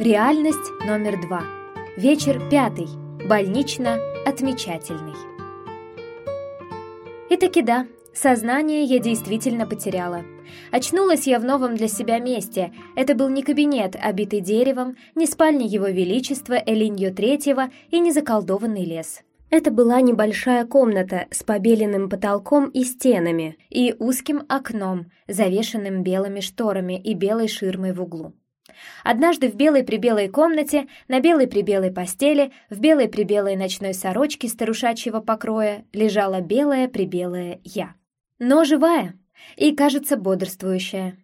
Реальность номер два. Вечер пятый. Больнично-отмечательный. И таки да, сознание я действительно потеряла. Очнулась я в новом для себя месте. Это был не кабинет, обитый деревом, не спальня его величества Элиньо Третьего и не заколдованный лес. Это была небольшая комната с побеленным потолком и стенами, и узким окном, завешенным белыми шторами и белой ширмой в углу. Однажды в белой-прибелой комнате, на белой-прибелой постели, в белой-прибелой ночной сорочке старушачьего покроя лежала белая-прибелая я. Но живая и, кажется, бодрствующая.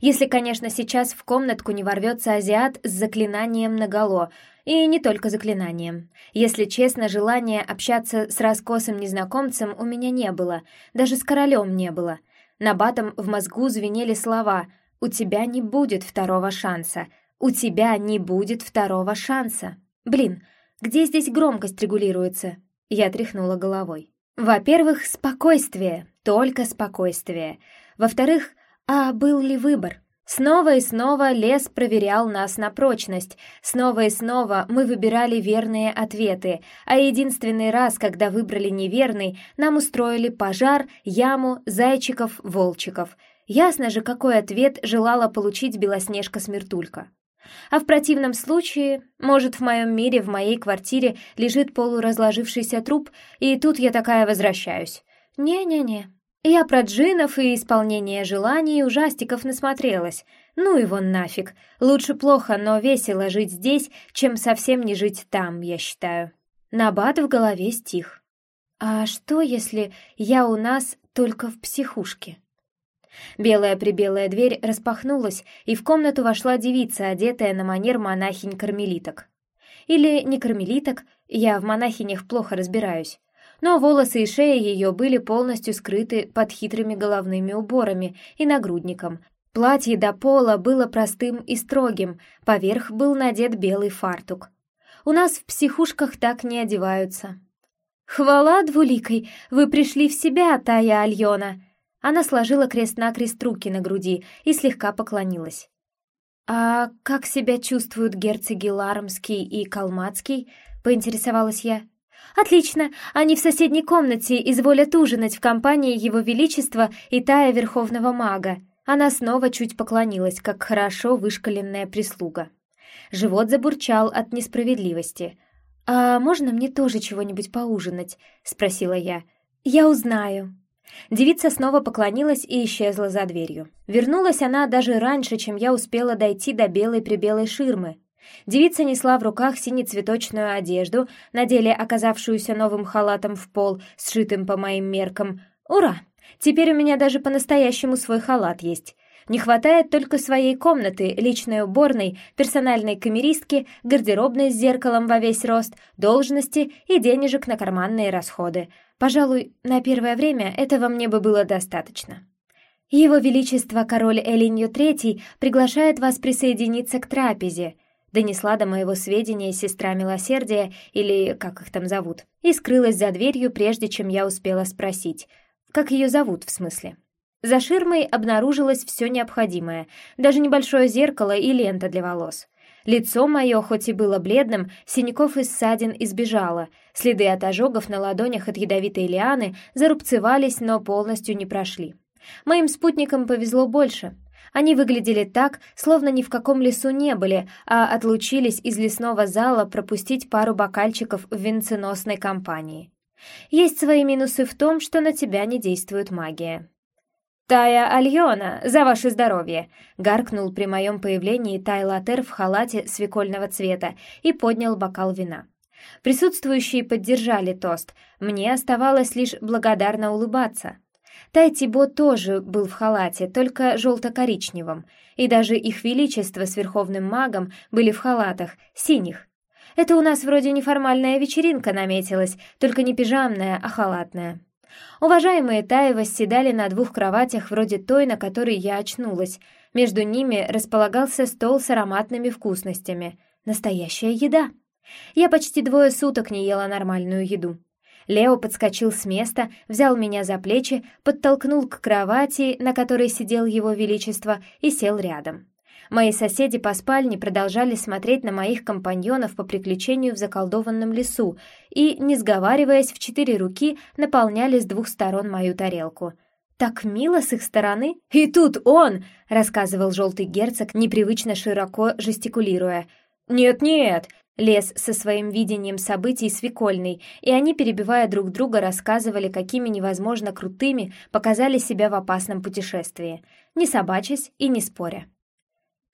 Если, конечно, сейчас в комнатку не ворвется азиат с заклинанием наголо, и не только заклинанием. Если честно, желания общаться с раскосым незнакомцем у меня не было, даже с королем не было. На батом в мозгу звенели слова — у тебя не будет второго шанса. У тебя не будет второго шанса. Блин, где здесь громкость регулируется? Я тряхнула головой. Во-первых, спокойствие, только спокойствие. Во-вторых, а был ли выбор? Снова и снова лес проверял нас на прочность. Снова и снова мы выбирали верные ответы, а единственный раз, когда выбрали неверный, нам устроили пожар, яму, зайчиков, волчиков — Ясно же, какой ответ желала получить Белоснежка-смертулька. А в противном случае, может, в моем мире, в моей квартире лежит полуразложившийся труп, и тут я такая возвращаюсь. Не-не-не. Я про джинов и исполнение желаний ужастиков насмотрелась. Ну его нафиг. Лучше плохо, но весело жить здесь, чем совсем не жить там, я считаю. Набат в голове стих. А что, если я у нас только в психушке? Белая-прибелая дверь распахнулась, и в комнату вошла девица, одетая на манер монахинь-кармелиток. Или не кармелиток, я в монахинях плохо разбираюсь. Но волосы и шея ее были полностью скрыты под хитрыми головными уборами и нагрудником. Платье до пола было простым и строгим, поверх был надет белый фартук. У нас в психушках так не одеваются. «Хвала двуликой! Вы пришли в себя, Тая Альона!» Она сложила крест-накрест руки на груди и слегка поклонилась. «А как себя чувствуют герцоги Ларомский и Калмацкий?» — поинтересовалась я. «Отлично! Они в соседней комнате изволят ужинать в компании Его Величества и Тая Верховного Мага». Она снова чуть поклонилась, как хорошо вышкаленная прислуга. Живот забурчал от несправедливости. «А можно мне тоже чего-нибудь поужинать?» — спросила я. «Я узнаю». Девица снова поклонилась и исчезла за дверью. Вернулась она даже раньше, чем я успела дойти до белой-прибелой ширмы. Девица несла в руках синецветочную одежду, на деле оказавшуюся новым халатом в пол, сшитым по моим меркам. «Ура! Теперь у меня даже по-настоящему свой халат есть!» Не хватает только своей комнаты, личной уборной, персональной камеристки, гардеробной с зеркалом во весь рост, должности и денежек на карманные расходы. Пожалуй, на первое время этого мне бы было достаточно. Его Величество король Элинью III приглашает вас присоединиться к трапезе, донесла до моего сведения сестра милосердия, или как их там зовут, и скрылась за дверью, прежде чем я успела спросить. Как ее зовут, в смысле? За ширмой обнаружилось все необходимое, даже небольшое зеркало и лента для волос. Лицо мое, хоть и было бледным, синяков и ссадин избежало. Следы от ожогов на ладонях от ядовитой лианы зарубцевались, но полностью не прошли. Моим спутникам повезло больше. Они выглядели так, словно ни в каком лесу не были, а отлучились из лесного зала пропустить пару бокальчиков в венценосной компании. Есть свои минусы в том, что на тебя не действует магия. «Тая Альона, за ваше здоровье!» — гаркнул при моем появлении Тай Латер в халате свекольного цвета и поднял бокал вина. Присутствующие поддержали тост, мне оставалось лишь благодарно улыбаться. Тай Тибо тоже был в халате, только желто-коричневом, и даже их величество с верховным магом были в халатах, синих. Это у нас вроде неформальная вечеринка наметилась, только не пижамная, а халатная. Уважаемые Таи восседали на двух кроватях вроде той, на которой я очнулась. Между ними располагался стол с ароматными вкусностями. Настоящая еда. Я почти двое суток не ела нормальную еду. Лео подскочил с места, взял меня за плечи, подтолкнул к кровати, на которой сидел его величество, и сел рядом. Мои соседи по спальне продолжали смотреть на моих компаньонов по приключению в заколдованном лесу и, не сговариваясь, в четыре руки наполняли с двух сторон мою тарелку. «Так мило с их стороны!» «И тут он!» — рассказывал желтый герцог, непривычно широко жестикулируя. «Нет-нет!» — лез со своим видением событий свекольный, и они, перебивая друг друга, рассказывали, какими невозможно крутыми показали себя в опасном путешествии, не собачась и не споря.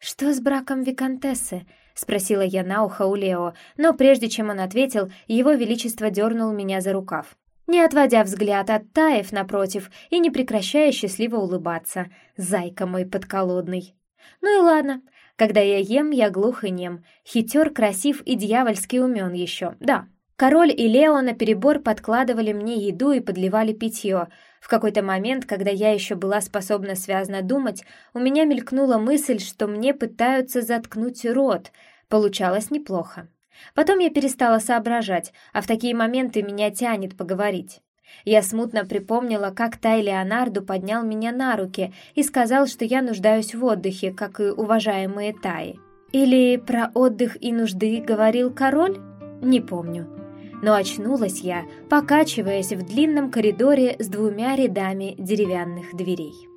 «Что с браком Викантессы?» — спросила я на ухо у Лео, но прежде чем он ответил, его величество дернул меня за рукав. Не отводя взгляд от Таев напротив и не прекращая счастливо улыбаться. Зайка мой подколодный. Ну и ладно, когда я ем, я глух и нем. Хитер, красив и дьявольски умен еще, да. Король и Лео наперебор подкладывали мне еду и подливали питье — в какой-то момент, когда я еще была способна связно думать, у меня мелькнула мысль, что мне пытаются заткнуть рот. Получалось неплохо. Потом я перестала соображать, а в такие моменты меня тянет поговорить. Я смутно припомнила, как Тай Леонарду поднял меня на руки и сказал, что я нуждаюсь в отдыхе, как и уважаемые Таи. Или про отдых и нужды говорил король? Не помню но очнулась я, покачиваясь в длинном коридоре с двумя рядами деревянных дверей.